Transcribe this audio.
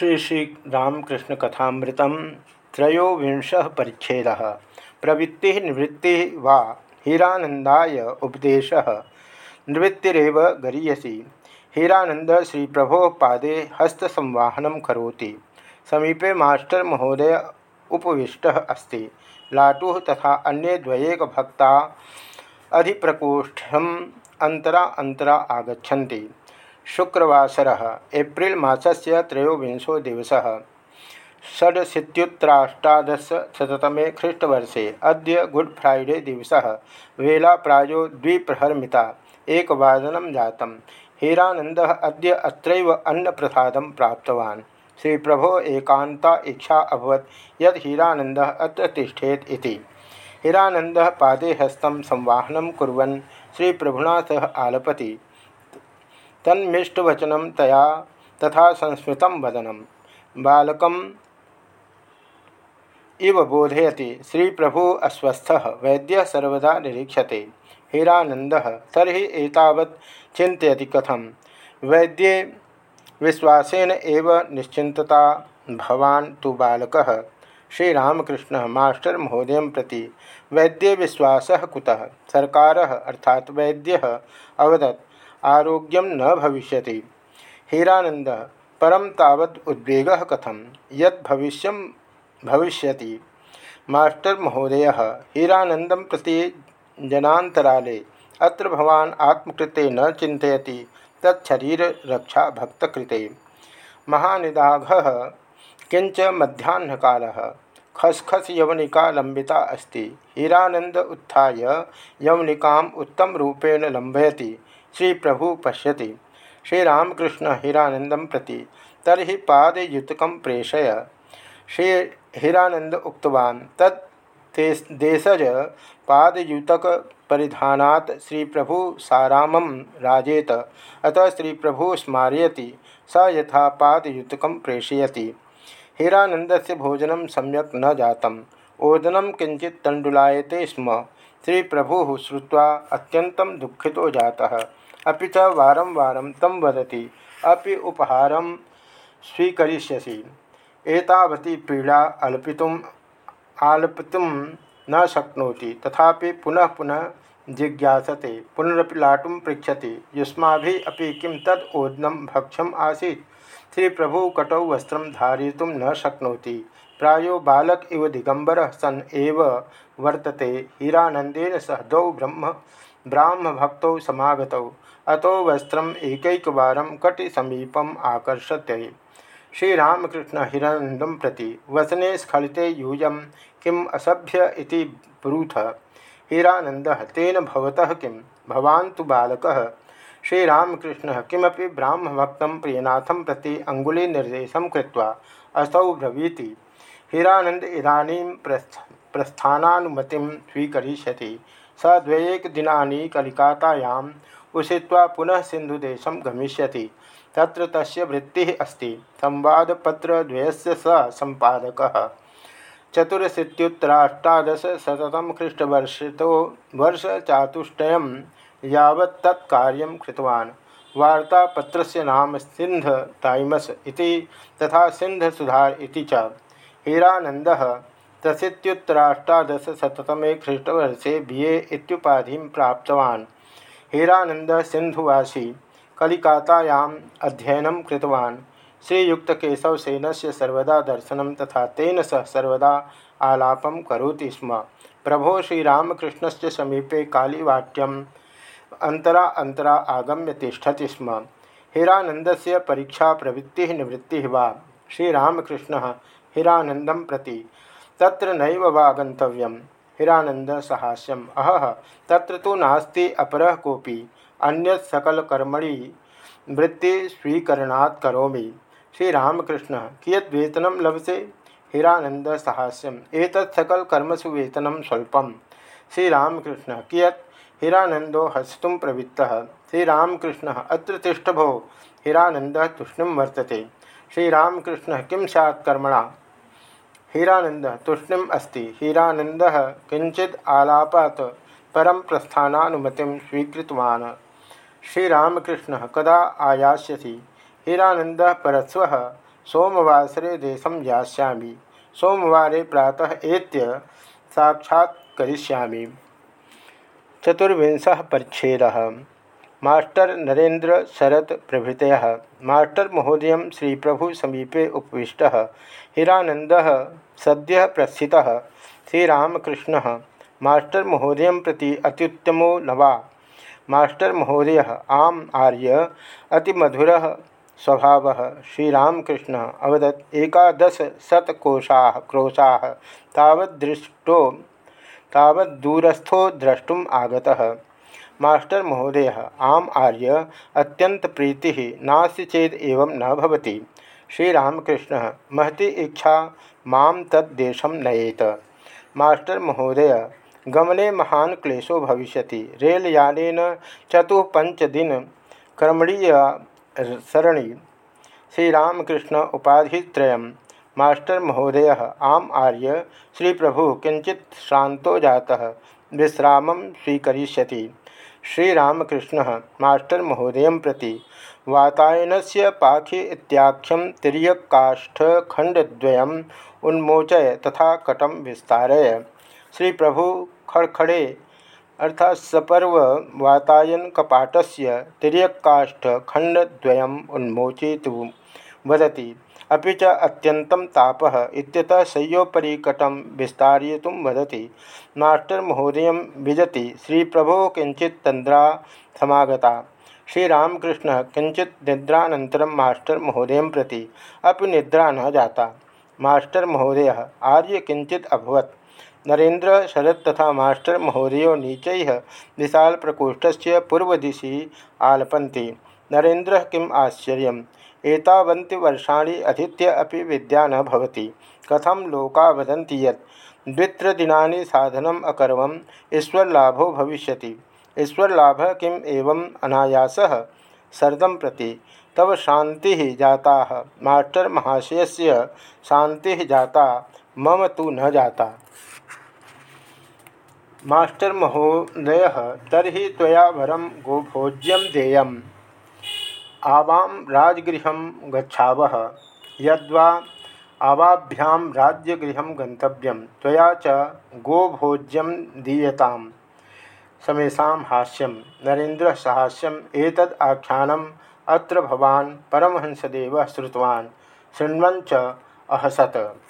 श्री श्री रामकृष्ण कथामृत त्रयोविंश परिच्छेद। प्रवृत्ति निवृत्ति वा हीरानंदाय उपदेश। निवृत्तिरव गरीयसी। हीरानंद श्री प्रभो पादे हस्तसंवाहन करोति। समीपे मास्टर महोदय उपविष्ट अस्त। लाटू तथा अन्ये द्वयेक भक्ता अधिप्रकोष्ठम अंतरा अंतरा आगछन्ति शुक्रवासर एप्रिल मासस्य त्रयोविंशो दिवस। षडशीत्युत्तराष्टादशतमे ख्रीष्टवर्षे अद्य गुड फ्राइडे दिवस। वेला प्रायो द्विप्रहरमिता, एकवादनं जातं हीरानन्दः अद्य अत्रैव अन्नप्रसादं प्राप्तवान्। श्रीप्रभो एकान्ता इच्छा अभवत् यत् हीरानन्दः अत्र हीरानन्दः पादे हस्तं संवाहनं कुर्वन् श्रीप्रभुना सह आलपति। तन्मिष्टवचन तया तथा संस्मृत वदनम बालक इव बोधयति श्री प्रभु अस्वस्थ, वैद्य सर्वदा निरीक्षते। हीरानंद तरी एतावत् चिंतती कथम? वैद्ये विश्वासेन एव निश्चिंतता भवान तो बालक। श्रीरामकृष्ण, मास्टर महोदय प्रति वैद्य विश्वास कुतः? सरकार, अर्थात वैद्य अवदत् आरोग्यम न भविष्य हीरानंद परम तावद उद्वेग कथम यद भविष्य भविष्य मास्टर महोदय हीरानंद प्रति जनातराले अत्र भवान आत्मकृते न चिंतयति तत्शरीर रक्षा भक्तकृते महानिदाघ किंच मध्याह्न काल खसखस यवनिका लंबिता अस्ति। हीरानंद उत्थाय यवनिकाम उत्तम रूपेण लंबयति श्री प्रभु पश्यति। श्रीरामकृष्ण हीरानंदम प्रति तरी पादयुतक प्रेषय। श्री हीरानंद उक्तवान्, तत् देशज पादयुतक परिधानात् श्री प्रभु सारामं राजेत। अतः श्री प्रभु स्मारयति, स यथा पादयुतक प्रेषयति। हीरानंद से भोजन सम्यक न जातम। ओदनम किंचित तंडुलायते स्म। श्री प्रभु श्रुवा अत्यंत दुखितो जाता। अभी च वारं वारं तं वदति, अपि उपहारं स्वीकरिष्यसि। एतावती पीड़ा अल्पितुम्, आलपितुं न शक्नोति, तथापि पुनः पुनः जिज्ञासते, पुनरपि लाटुं पृछति युष्माभिः अपि किं तद् भक्ष्यम् आसीत्? श्रीप्रभु कटौ वस्त्रं धारयितुं न शक्नोति। प्रायो बालक इव दिगंबर सन् एव वर्तते हीरानंदेन सह द्वौ ब्रह्म, ब्राह्मभक्तौ समागतौ। अतो वस्त्रम एकैकवार कटि समीपम आकर्षते। श्रीरामकृष्ण हिरानंदम प्रति वसने स्खलिते यूय किम असभ्य ब्रूथ। हिरानंद तेन भवतः किं? भवान् तु बालकः। श्रीरामकृष्ण किमपि ब्राह्मभक्त प्रियनाथ प्रति अङ्गुलीनिर्देशं कृत्वा असौ ब्रवीति। हिरानंद इदानीं प्रस्थ, प्रस्थानानुमतिं स्वीकरिष्यति। स द्वयेक दिनानि कलिकातायां उषित्वा पुनः सिंधुदेशं गमिष्यति। तत्र तस्य वृत्तिः अस्ति। संवादपत्रद्वयस्य स सम्पादकः। चतुरशीत्युत्तराष्टादशशततम ख्रीष्टवर्षतो वर्षचातुष्टयं यावत् तत् कृतवान्। वार्तापत्रस्य नाम सिंध टाइमस इति तथा सिंध सुधार इति च। हीरानन्दः त्रशीत्युत्तराष्टादशशततमे ख्रीष्टवर्षे बी ए इत्युपाधिं प्राप्तवान्। हीरानंद सिंधुवासी कलिकातायाम अध्ययन कृतवान्। श्रीयुक्तकेशव सेन से सर्वदा दर्शन तथा तेन सह सर्वदा आलापं करोति स्म। प्रभो श्रीरामकृष्ण से समीपे कालीवाट्यम अंतरा अंतरा आगम्य तिष्ठति स्म। हीरानंद से परीक्षा प्रवृत्ति निवृत्ति वा? श्रीरामकृष्ण हीरानंदम प्रति तत्र नैव हिरानंद सहास्यम अह, तत्र तो नास्ति अपरः कोपि अन्यत् सकलकर्मणि वृत्ति स्वीकरणात् करोमि। श्रीरामकृष्ण, कियत् वेतनं लभसे? हिरानंद सहास्यम एतत् सकलकर्मसु वेतनं स्वल्पं श्रीरामकृष्ण, कियत्? हिरानंदो हस्तुं प्रवृत्तः। श्रीरामकृष्ण, अत्र तिष्ठ भो हिरानन्दः तूष्णीं वर्तते। श्रीरामकृष्ण, किं स्यात् कर्मणा? हीरानंद तूष्णीम अस्ति। हीरानंद किंचित आलापात परम प्रस्थानानुमति स्वीकृतवान्। श्रीरामकृष्ण कदा आयास्यसि? हीरानंद परस्व सोमवासरे देशं यास्यामि। सोमवारे प्रातः एत्य साक्षात्करिष्यामि चतुर्विंशः परिच्छेदः। मास्टर नरेन्द्र शरत प्रभृत मास्टर महोदय श्री प्रभु समीपे उपविष्ट। हिरानंद सद्य प्रस्थित। श्रीरामकृष्ण, मास्टर महोदय प्रति अत्युत्तमो नवा। मास्टर महोदय, आम आर्य, अतिमधुर स्वभाव। श्रीरामकृष्ण, अवदत् एकादश शतकोशा क्रोशा तवदृष्टो तवदूरस्थो द्रष्टुम आगतः। मास्टर महोदय, आम आर्य अत्यंत प्रीति चेद एवं न महती इच्छा माम तद्देशम नयेत। मास्टर महोदय, गमने महान क्लेशो भविष्य रेलयान चतुपंचदिन कर्मणीय सरणी। श्रीरामकृष्ण उपाधित्रय मास्टर महोदय, आम आर्य श्री प्रभु किंचित शांतो जाता। विश्राम स्वीकरिष्यति। श्रीरामकृष्ण मास्टर महोदय प्रति वातायन से पाखि इत्याख्यम तिर्यकाष्ठखंडद्वयम् उन्मोचय तथा कटम विस्तारय। श्री प्रभु खड़खड़े अर्थात सपर्व वातायन कपाट से तिर्यकाष्ठखंडद्वयम् उन्मोचयितुं वदति। अभी च अत्यंतं तापः इत्यतः शय्योपरि कटं विस्तारयितुं वदति। मास्टर महोदय विजति। श्री प्रभो किंचित तंद्रा समागता। श्रीरामकृष्ण किंचित निद्रानर मास्टर महोदय प्रति अभी निद्रा न जाता। मास्टर महोदय, आर्य किंचित अभवत। नरेन्द्र शरद तथा मास्टर महोदय नीचै विशाल से पूर्वदिशि आलपन्ति। नरेन्द्र किम आश्चर्य एतावन्ति वर्षाणि अधीत्य अपि विद्या न भवति। कथम लोका वदन्ति यत् द्वित्रदिनानि साधनम् अकर्वम्, ईश्वरलाभो भविष्यति। ईश्वरलाभः किम् एवम् अनायासः? सर्दं प्रति तव शांति जाता। मास्टर महाशय से शांति जाता, मम तो न जाता। मास्टर महोदय तरी तया वरम गोभोज्यम देयम्। आवां राजगृह गच्छावः। यद्वा आवाभ्यां राज्यगृह गन्तव्यं, त्वया च गोभोज्यं दीयताम्। समेषां हास्यं नरेन्द्रसाहास्यम् एतद् आख्यानम् अत्र भवान् परमहंसदेवः श्रुतवान्। शृण्वन् च अहसत्